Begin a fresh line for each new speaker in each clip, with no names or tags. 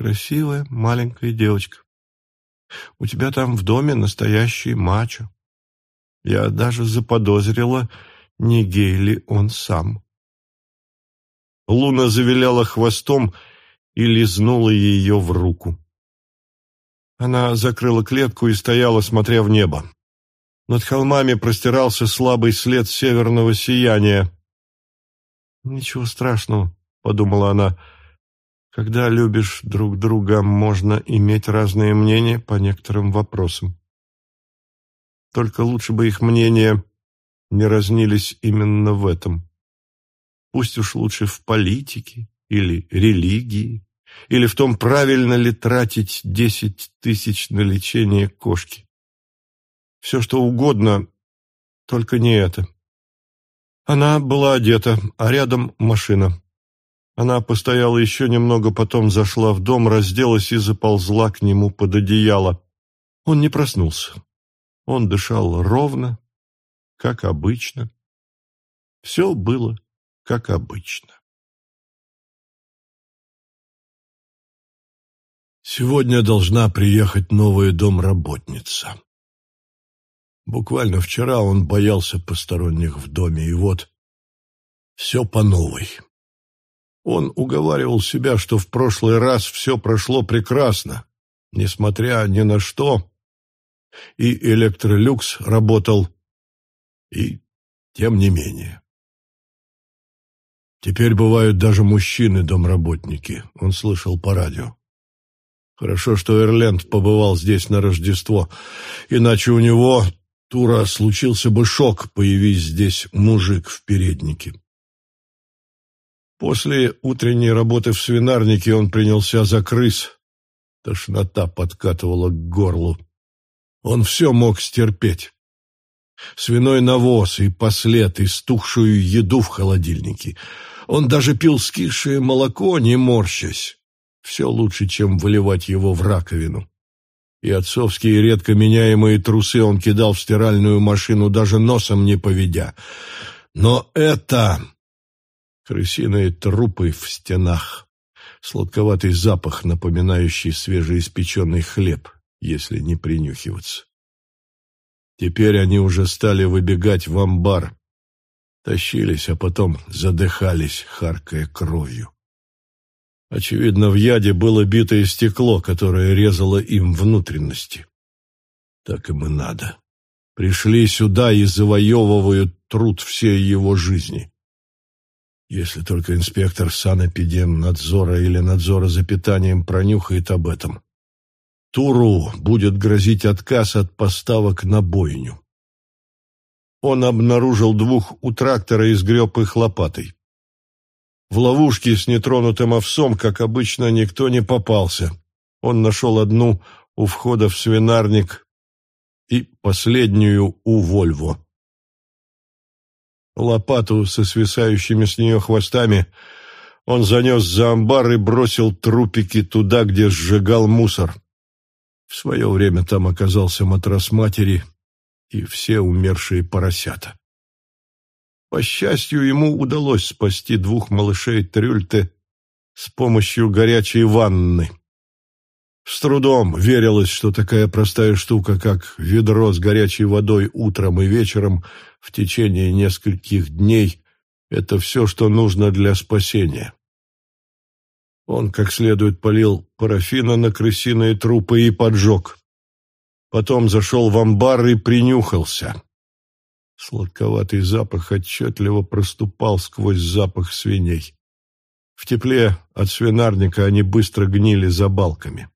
Красивая маленькая девочка. У тебя там в доме настоящий мачо. Я даже заподозрила, не гей ли он сам. Луна завиляла хвостом и лизнула ее в руку. Она закрыла клетку и стояла, смотря в небо. Над холмами простирался слабый след северного сияния. «Ничего страшного», — подумала она, — «когда любишь друг друга, можно иметь разные мнения по некоторым вопросам. Только лучше бы их мнения не разнились именно в этом. Пусть уж лучше в политике или религии, или в том, правильно ли тратить десять тысяч на лечение кошки. Все, что угодно, только не это. Она была одета, а рядом машина. Она постояла еще немного, потом зашла в дом, разделась и заползла к нему под одеяло. Он не проснулся. Он дышал ровно, как обычно. Все было как обычно. Сегодня должна приехать новая домработница. Буквально вчера он боялся посторонних в доме, и вот все по новой. Он уговаривал себя, что в прошлый раз все прошло прекрасно, несмотря ни на что, и электролюкс работал, и тем не менее. Теперь бывают даже мужчины-домработники, он слышал по радио. Хорошо, что Эрленд побывал здесь на Рождество, иначе у него, Тура, случился бы шок, появись здесь мужик в переднике. После утренней работы в свинарнике он принялся за крыс. Тошнота подкатывала к горлу. Он все мог стерпеть. Свиной навоз и послед, и стухшую еду в холодильнике. Он даже пил скисшее молоко, не морщась. Все лучше, чем выливать его в раковину. И отцовские редко меняемые трусы он кидал в стиральную машину, даже носом не поведя. Но это... Крысиные трупы в стенах. Сладковатый запах, напоминающий свежеиспеченный хлеб если не принюхиваться. Теперь они уже стали выбегать в амбар, тащились, а потом задыхались, харкая кровью. Очевидно, в яде было битое стекло, которое резало им внутренности. Так им и надо. Пришли сюда и завоевывают труд всей его жизни. Если только инспектор санэпидемнадзора или надзора за питанием пронюхает об этом. Туру будет грозить отказ от поставок на бойню. Он обнаружил двух у трактора и сгреб их лопатой. В ловушке с нетронутым овсом, как обычно, никто не попался. Он нашел одну у входа в свинарник и последнюю у Вольво. Лопату со свисающими с нее хвостами он занес за амбар и бросил трупики туда, где сжигал мусор. В свое время там оказался матрас матери и все умершие поросята. По счастью, ему удалось спасти двух малышей Трюльте с помощью горячей ванны. С трудом верилось, что такая простая штука, как ведро с горячей водой утром и вечером в течение нескольких дней, это все, что нужно для спасения. Он как следует полил парафина на крысиные трупы и поджег. Потом зашел в амбар и принюхался. Сладковатый запах отчетливо проступал сквозь запах свиней. В тепле от свинарника они быстро гнили за балками.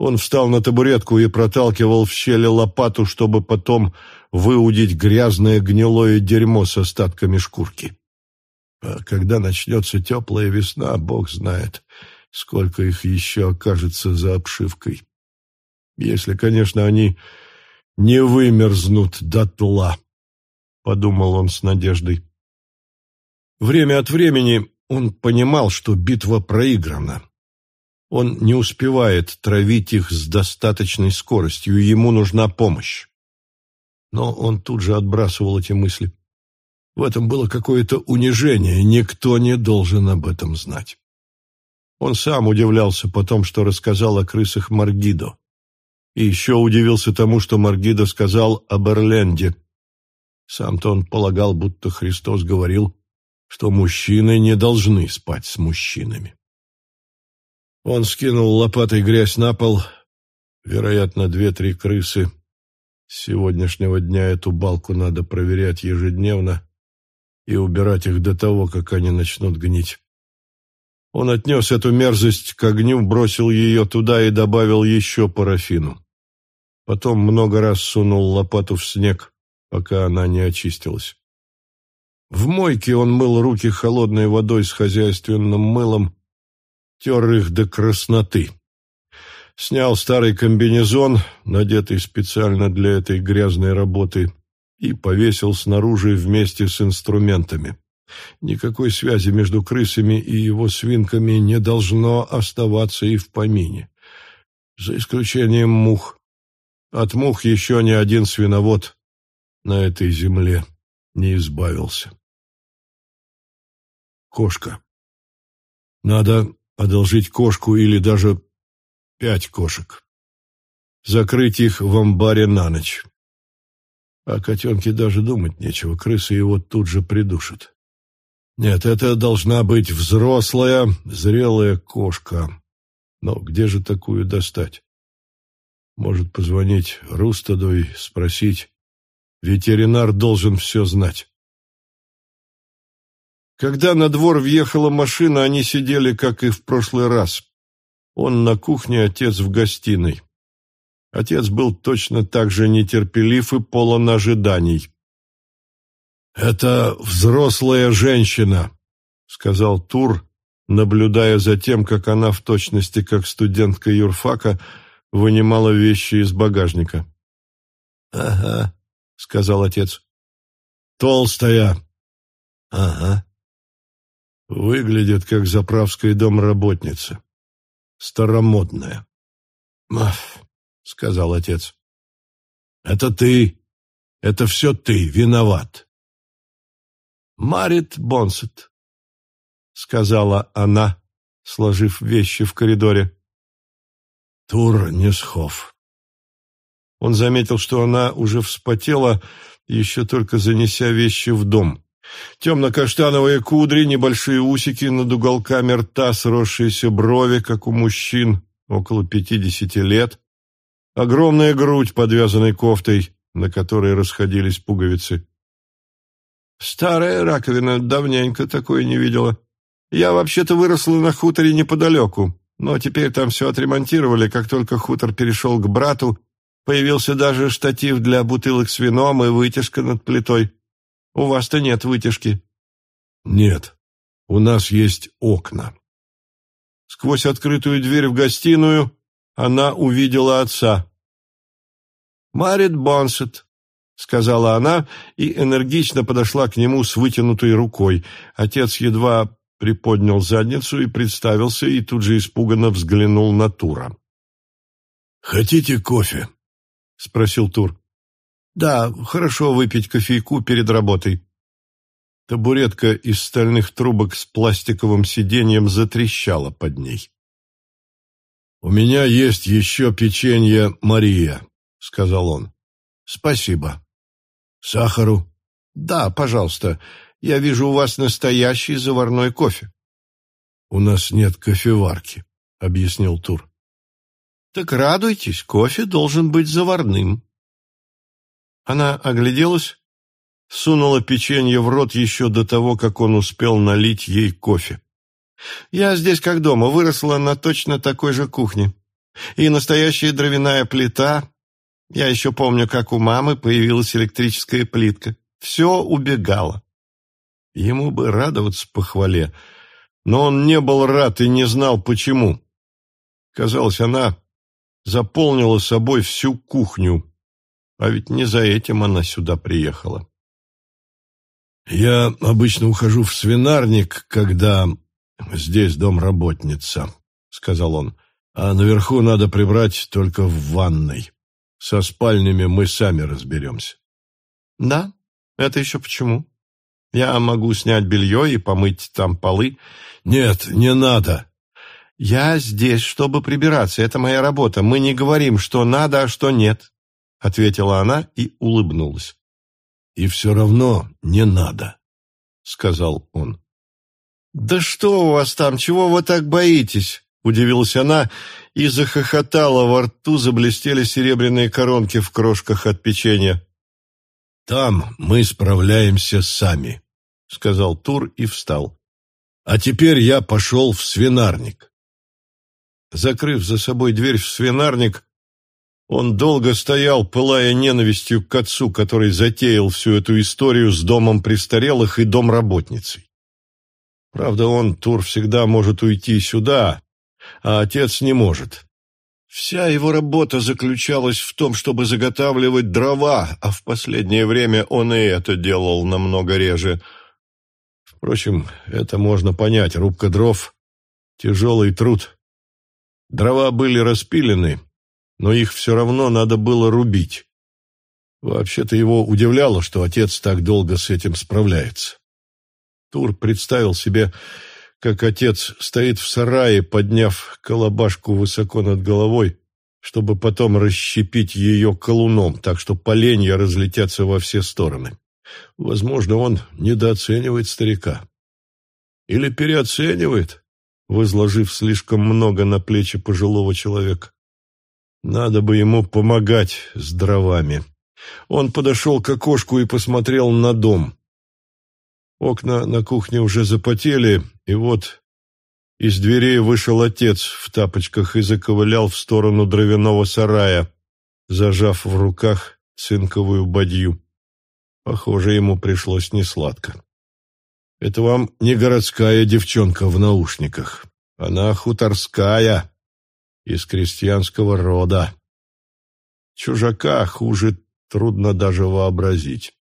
Он встал на табуретку и проталкивал в щели лопату, чтобы потом выудить грязное гнилое дерьмо с остатками шкурки. А когда начнется теплая весна, бог знает, сколько их еще окажется за обшивкой. Если, конечно, они не вымерзнут дотла, — подумал он с надеждой. Время от времени он понимал, что битва проиграна. Он не успевает травить их с достаточной скоростью, ему нужна помощь. Но он тут же отбрасывал эти мысли. В этом было какое-то унижение, никто не должен об этом знать. Он сам удивлялся потом, что рассказал о крысах Маргидо. И еще удивился тому, что Маргидо сказал об Эрленде. Сам-то он полагал, будто Христос говорил, что мужчины не должны спать с мужчинами. Он скинул лопатой грязь на пол, вероятно, две-три крысы. С сегодняшнего дня эту балку надо проверять ежедневно и убирать их до того, как они начнут гнить. Он отнес эту мерзость к огню, бросил ее туда и добавил еще парафину. Потом много раз сунул лопату в снег, пока она не очистилась. В мойке он мыл руки холодной водой с хозяйственным мылом, тер их до красноты. Снял старый комбинезон, надетый специально для этой грязной работы, и повесил снаружи вместе с инструментами. Никакой связи между крысами и его свинками не должно оставаться и в помине. За исключением мух. От мух еще ни один свиновод на этой земле не избавился. Кошка. Надо одолжить кошку или даже пять кошек. Закрыть их в амбаре на ночь. А котенке даже думать нечего, крысы его тут же придушат. Нет, это должна быть взрослая, зрелая кошка. Но где же такую достать? Может позвонить Рустаду и спросить. Ветеринар должен все знать. Когда на двор въехала машина, они сидели, как и в прошлый раз. Он на кухне, отец в гостиной. Отец был точно так же нетерпелив и полон ожиданий. «Это взрослая женщина», — сказал Тур, наблюдая за тем, как она в точности, как студентка юрфака, вынимала вещи из багажника. «Ага», — сказал отец. «Толстая». «Ага». Выглядит, как заправская домработница. Старомодная. «Маф», — сказал отец. «Это ты. Это все ты виноват». «Марит Бонсет», — сказала она, сложив вещи в коридоре. Тур Несхов. Он заметил, что она уже вспотела, еще только занеся вещи в дом. Темно-каштановые кудри, небольшие усики над уголками рта, сросшиеся брови, как у мужчин, около пятидесяти лет, огромная грудь, подвязанной кофтой, на которой расходились пуговицы. Старая раковина, давненько такое не видела. Я вообще-то выросла на хуторе неподалеку. Но теперь там все отремонтировали, как только хутор перешел к брату, появился даже штатив для бутылок с вином и вытяжка над плитой. У вас-то нет вытяжки. Нет, у нас есть окна. Сквозь открытую дверь в гостиную она увидела отца. «Марит Бонсет», — сказала она и энергично подошла к нему с вытянутой рукой. Отец едва приподнял задницу и представился, и тут же испуганно взглянул на Тура. «Хотите кофе?» — спросил Тур. «Да, хорошо выпить кофейку перед работой». Табуретка из стальных трубок с пластиковым сиденьем затрещала под ней. «У меня есть еще печенье Мария», — сказал он. «Спасибо». «Сахару?» «Да, пожалуйста. Я вижу у вас настоящий заварной кофе. У нас нет кофеварки, объяснил Тур. Так радуйтесь, кофе должен быть заварным. Она огляделась, сунула печенье в рот еще до того, как он успел налить ей кофе. Я здесь как дома, выросла на точно такой же кухне. И настоящая дровяная плита. Я еще помню, как у мамы появилась электрическая плитка. Все убегало. Ему бы радоваться похвале, но он не был рад и не знал, почему. Казалось, она заполнила собой всю кухню, а ведь не за этим она сюда приехала. «Я обычно ухожу в свинарник, когда здесь домработница», — сказал он, «а наверху надо прибрать только в ванной. Со спальнями мы сами разберемся». «Да? Это еще почему?» Я могу снять белье и помыть там полы. Нет, не надо. «Я здесь, чтобы прибираться. Это моя работа. Мы не говорим, что надо, а что нет», — ответила она и улыбнулась. «И все равно не надо», — сказал он. «Да что у вас там? Чего вы так боитесь?» — удивилась она и захохотала. Во рту заблестели серебряные коронки в крошках от печенья. «Там мы справляемся сами», — сказал Тур и встал. «А теперь я пошел в свинарник». Закрыв за собой дверь в свинарник, он долго стоял, пылая ненавистью к отцу, который затеял всю эту историю с домом престарелых и домработницей. Правда, он, Тур, всегда может уйти сюда, а отец не может. Вся его работа заключалась в том, чтобы заготавливать дрова, а в последнее время он и это делал намного реже. Впрочем, это можно понять. Рубка дров — тяжелый труд. Дрова были распилены, но их все равно надо было рубить. Вообще-то его удивляло, что отец так долго с этим справляется. Тур представил себе, как отец стоит в сарае, подняв колобашку высоко над головой, чтобы потом расщепить ее колуном, так что поленья разлетятся во все стороны. Возможно, он недооценивает старика. Или переоценивает, возложив слишком много на плечи пожилого человека. Надо бы ему помогать с дровами. Он подошел к окошку и посмотрел на дом. Окна на кухне уже запотели, и вот из дверей вышел отец в тапочках и заковылял в сторону дровяного сарая, зажав в руках цинковую бадью. Похоже, ему пришлось несладко. Это вам не городская девчонка в наушниках. Она хуторская, из крестьянского рода. Чужака хуже трудно даже вообразить.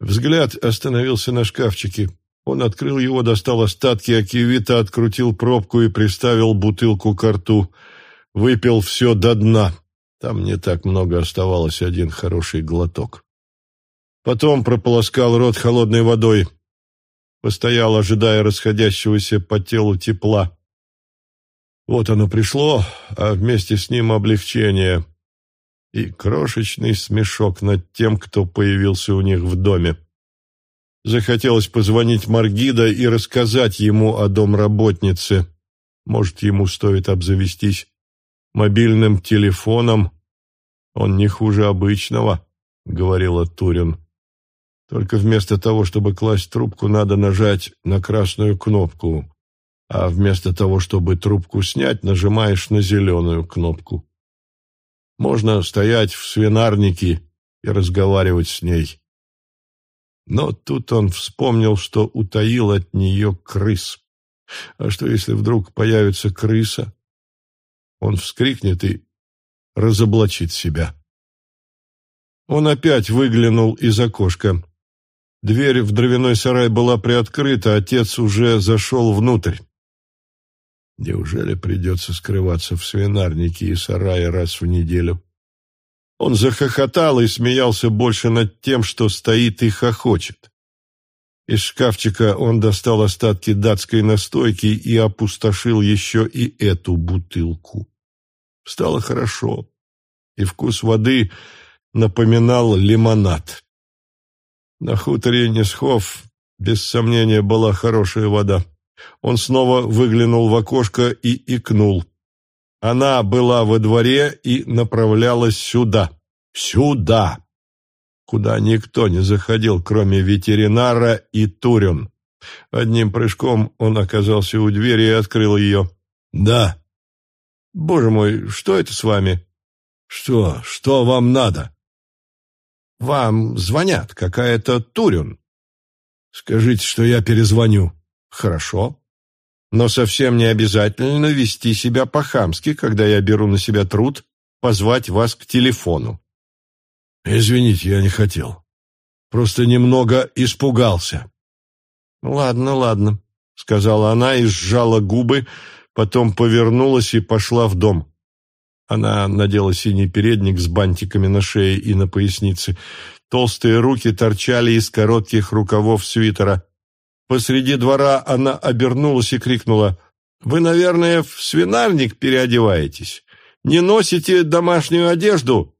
Взгляд остановился на шкафчике. Он открыл его, достал остатки акивита, открутил пробку и приставил бутылку к рту. Выпил все до дна. Там не так много оставалось, один хороший глоток. Потом прополоскал рот холодной водой. Постоял, ожидая расходящегося по телу тепла. Вот оно пришло, а вместе с ним облегчение и крошечный смешок над тем, кто появился у них в доме. Захотелось позвонить Маргида и рассказать ему о домработнице. Может, ему стоит обзавестись мобильным телефоном. Он не хуже обычного, — говорила Турин. Только вместо того, чтобы класть трубку, надо нажать на красную кнопку, а вместо того, чтобы трубку снять, нажимаешь на зеленую кнопку. Можно стоять в свинарнике и разговаривать с ней. Но тут он вспомнил, что утаил от нее крыс. А что, если вдруг появится крыса? Он вскрикнет и разоблачит себя. Он опять выглянул из окошка. Дверь в дровяной сарай была приоткрыта, отец уже зашел внутрь. Неужели придется скрываться в свинарнике и сарае раз в неделю? Он захохотал и смеялся больше над тем, что стоит и хохочет. Из шкафчика он достал остатки датской настойки и опустошил еще и эту бутылку. Стало хорошо, и вкус воды напоминал лимонад. На хуторе Несхов, без сомнения, была хорошая вода. Он снова выглянул в окошко и икнул. Она была во дворе и направлялась сюда. Сюда! Куда никто не заходил, кроме ветеринара и Турин. Одним прыжком он оказался у двери и открыл ее. «Да». «Боже мой, что это с вами?» «Что? Что вам надо?» «Вам звонят, какая-то Турин». «Скажите, что я перезвоню». Хорошо. Но совсем не обязательно вести себя по-хамски, когда я беру на себя труд позвать вас к телефону. Извините, я не хотел. Просто немного испугался. Ладно, ладно, сказала она и сжала губы, потом повернулась и пошла в дом. Она надела синий передник с бантиками на шее и на пояснице. Толстые руки торчали из коротких рукавов свитера. Посреди двора она обернулась и крикнула, «Вы, наверное, в свинарник переодеваетесь? Не носите домашнюю одежду?»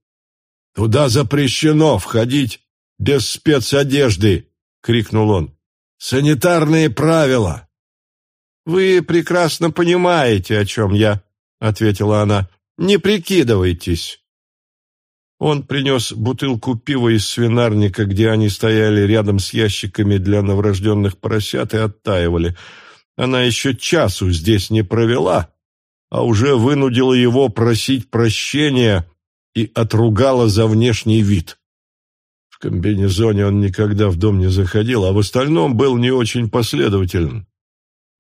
«Туда запрещено входить без спецодежды!» — крикнул он. «Санитарные правила!» «Вы прекрасно понимаете, о чем я», — ответила она. «Не прикидывайтесь». Он принес бутылку пива из свинарника, где они стояли рядом с ящиками для новорожденных поросят и оттаивали. Она еще часу здесь не провела, а уже вынудила его просить прощения и отругала за внешний вид. В комбинезоне он никогда в дом не заходил, а в остальном был не очень последователен.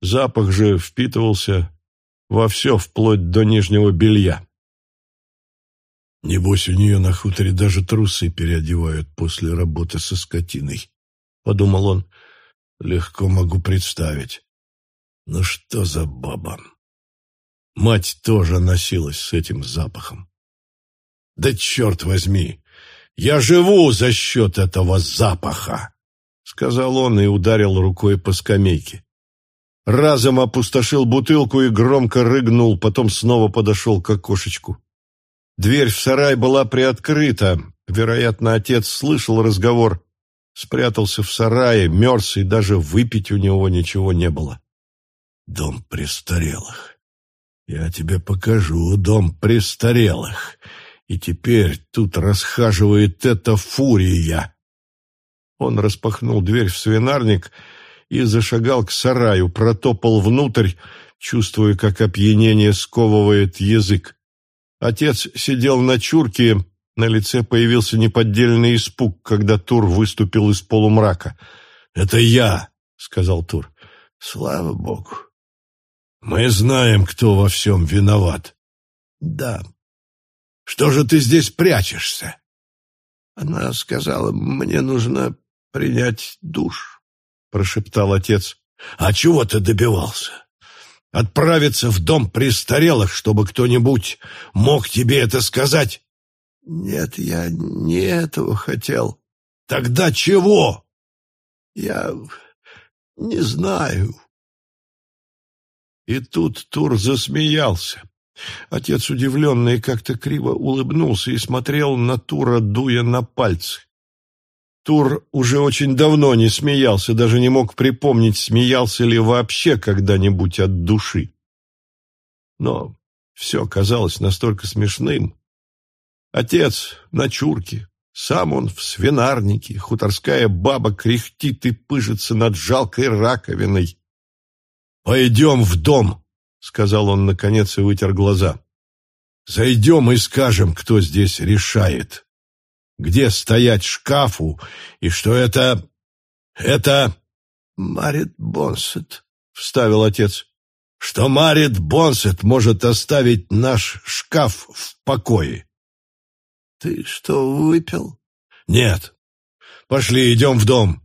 Запах же впитывался во все, вплоть до нижнего белья. Небось, у нее на хуторе даже трусы переодевают после работы со скотиной, — подумал он. Легко могу представить. Ну что за баба? Мать тоже носилась с этим запахом. Да черт возьми, я живу за счет этого запаха, — сказал он и ударил рукой по скамейке. Разом опустошил бутылку и громко рыгнул, потом снова подошел к окошечку. Дверь в сарай была приоткрыта. Вероятно, отец слышал разговор, спрятался в сарае, мерз, и даже выпить у него ничего не было. Дом престарелых. Я тебе покажу дом престарелых. И теперь тут расхаживает эта фурия. Он распахнул дверь в свинарник и зашагал к сараю, протопал внутрь, чувствуя, как опьянение сковывает язык. Отец сидел на чурке, на лице появился неподдельный испуг, когда Тур выступил из полумрака. «Это я», — сказал Тур. «Слава Богу! Мы знаем, кто во всем виноват». «Да». «Что же ты здесь прячешься?» «Она сказала, мне нужно принять душ», — прошептал отец. «А чего ты добивался?» Отправиться в дом престарелых, чтобы кто-нибудь мог тебе это сказать? Нет, я не этого хотел. Тогда чего? Я не знаю. И тут Тур засмеялся. Отец, удивленный, как-то криво улыбнулся и смотрел на Тура, дуя на пальцы. Тур уже очень давно не смеялся, даже не мог припомнить, смеялся ли вообще когда-нибудь от души. Но все казалось настолько смешным. Отец на чурке, сам он в свинарнике, хуторская баба кряхтит и пыжится над жалкой раковиной. «Пойдем в дом», — сказал он наконец и вытер глаза. «Зайдем и скажем, кто здесь решает» где стоять шкафу, и что это... это... Марит Бонсет, — вставил отец, — что Марит Бонсет может оставить наш шкаф в покое. — Ты что, выпил? — Нет. Пошли, идем в дом.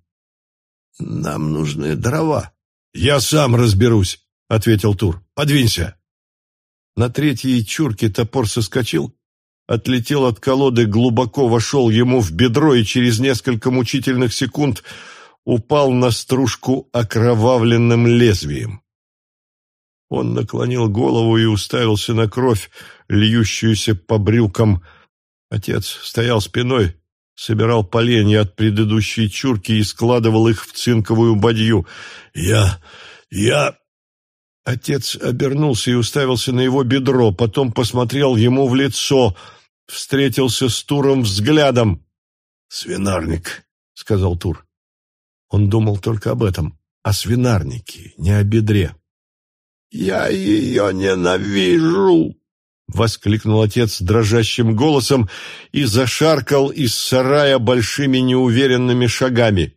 — Нам нужны дрова. — Я сам разберусь, — ответил Тур. — Подвинься. На третьей чурке топор соскочил, отлетел от колоды, глубоко вошел ему в бедро и через несколько мучительных секунд упал на стружку окровавленным лезвием. Он наклонил голову и уставился на кровь, льющуюся по брюкам. Отец стоял спиной, собирал поленья от предыдущей чурки и складывал их в цинковую бадью. «Я... я...» Отец обернулся и уставился на его бедро, потом посмотрел ему в лицо — встретился с Туром взглядом. «Свинарник», — сказал Тур. Он думал только об этом, о свинарнике, не о бедре. «Я ее ненавижу!» — воскликнул отец дрожащим голосом и зашаркал из сарая большими неуверенными шагами.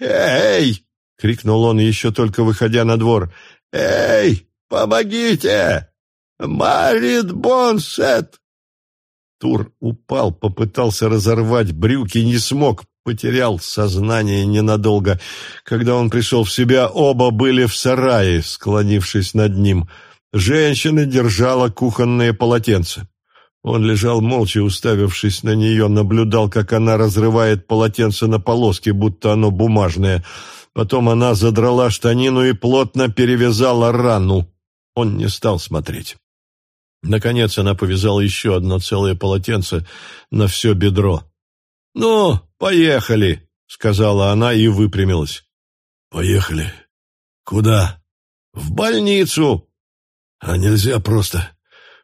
«Эй!» — крикнул он, еще только выходя на двор. «Эй, помогите! Марит Бонсет!» Тур упал, попытался разорвать брюки, не смог, потерял сознание ненадолго. Когда он пришел в себя, оба были в сарае, склонившись над ним. Женщина держала кухонное полотенце. Он лежал молча, уставившись на нее, наблюдал, как она разрывает полотенце на полоски, будто оно бумажное. Потом она задрала штанину и плотно перевязала рану. Он не стал смотреть. Наконец она повязала еще одно целое полотенце на все бедро. «Ну, поехали!» — сказала она и выпрямилась.
«Поехали. Куда?»
«В больницу!»
«А нельзя просто.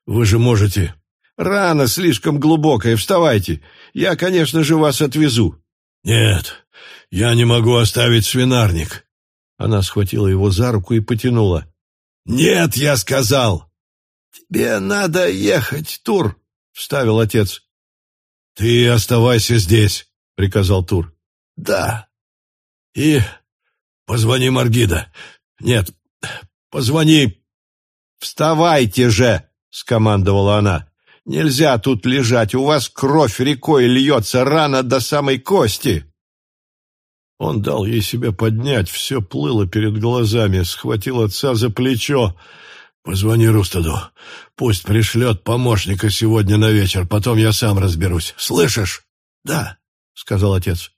Вы же можете...»
«Рана слишком глубокая, вставайте. Я, конечно же, вас отвезу».
«Нет, я не могу оставить свинарник».
Она схватила его за руку и потянула.
«Нет, я сказал!»
«Тебе надо ехать, Тур», — вставил отец.
«Ты оставайся здесь», — приказал Тур.
«Да».
«И позвони Маргида. Нет, позвони...»
«Вставайте же!» — скомандовала она. «Нельзя тут лежать, у вас кровь рекой льется, рана до самой кости!» Он дал ей себя поднять, все плыло перед глазами, схватил отца за плечо.
«Позвони Рустаду. Пусть пришлет помощника сегодня на вечер, потом я сам разберусь. Слышишь?»
«Да», — сказал отец.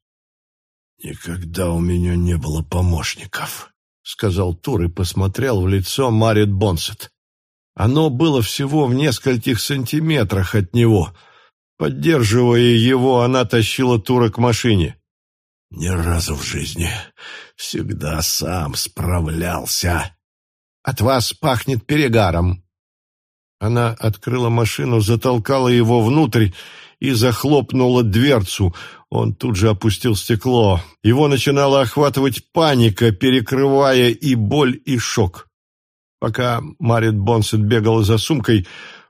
«Никогда у меня не было помощников», —
сказал Тур и посмотрел в лицо Марит Бонсет. Оно было всего в нескольких сантиметрах от него. Поддерживая его, она тащила Тура к машине.
Ни разу в жизни. Всегда сам справлялся.
От вас пахнет перегаром. Она открыла машину, затолкала его внутрь и захлопнула дверцу. Он тут же опустил стекло. Его начинала охватывать паника, перекрывая и боль, и шок. Пока Марит Бонсет бегала за сумкой,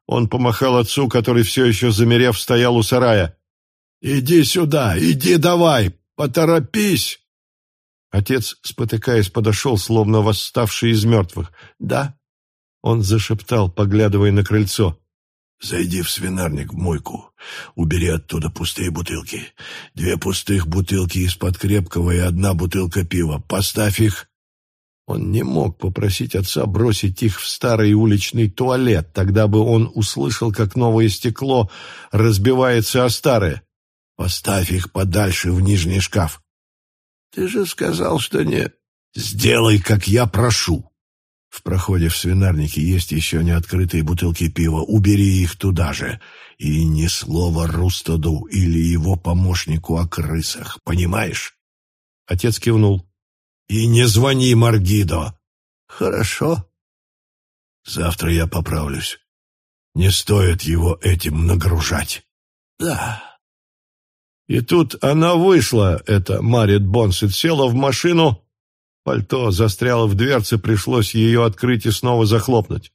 он помахал отцу, который все еще замерев стоял у сарая.
«Иди сюда, иди давай, Поторопись!»
Отец, спотыкаясь, подошел, словно восставший из мертвых. «Да?» Он зашептал, поглядывая на крыльцо.
«Зайди в свинарник, в мойку. Убери оттуда пустые бутылки. Две пустых бутылки из-под крепкого и одна бутылка пива. Поставь их...»
Он не мог попросить отца бросить их в старый уличный туалет, тогда бы он услышал, как новое стекло разбивается о старое.
Поставь их подальше в нижний шкаф.
Ты же сказал, что не...
Сделай, как я прошу. В проходе в свинарнике есть еще не открытые бутылки пива. Убери их туда же. И ни слова Рустаду или его помощнику о крысах. Понимаешь?
Отец кивнул.
И не звони Маргидо.
Хорошо.
Завтра я поправлюсь. Не стоит его этим нагружать.
Да. И тут она вышла, эта Марит Бонсет, села в машину, пальто застряло в дверце, пришлось ее открыть и снова захлопнуть.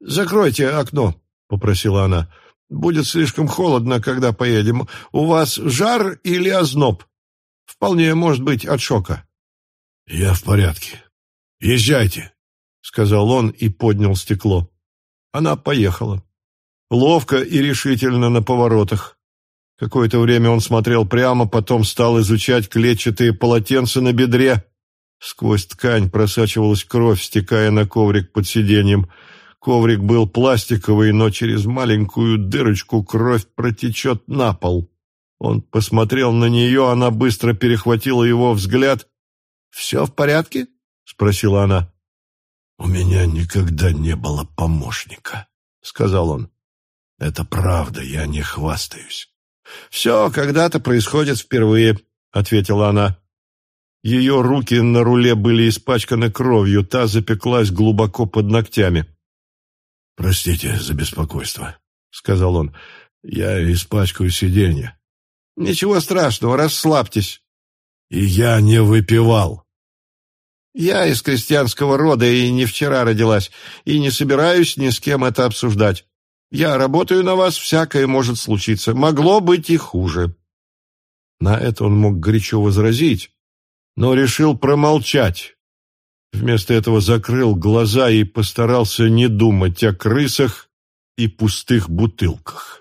«Закройте окно», — попросила она. «Будет слишком холодно, когда поедем. У вас жар или озноб? Вполне может быть от шока».
«Я в порядке. Езжайте», — сказал он и поднял стекло.
Она поехала. Ловко и решительно на поворотах. Какое-то время он смотрел прямо, потом стал изучать клетчатые полотенца на бедре. Сквозь ткань просачивалась кровь, стекая на коврик под сиденьем. Коврик был пластиковый, но через маленькую дырочку кровь протечет на пол. Он посмотрел на нее, она быстро перехватила его взгляд. «Все в порядке?» — спросила она.
«У меня никогда не было помощника», — сказал он. «Это правда, я не хвастаюсь.
«Все когда-то происходит впервые», — ответила она. Ее руки на руле были испачканы кровью, та запеклась глубоко под ногтями.
«Простите за беспокойство», — сказал он. «Я испачкаю сиденье».
«Ничего страшного, расслабьтесь».
«И я не выпивал».
«Я из крестьянского рода и не вчера родилась, и не собираюсь ни с кем это обсуждать. Я работаю на вас, всякое может случиться. Могло быть и хуже». На это он мог горячо возразить, но решил промолчать. Вместо этого закрыл глаза и постарался не думать о крысах и пустых бутылках.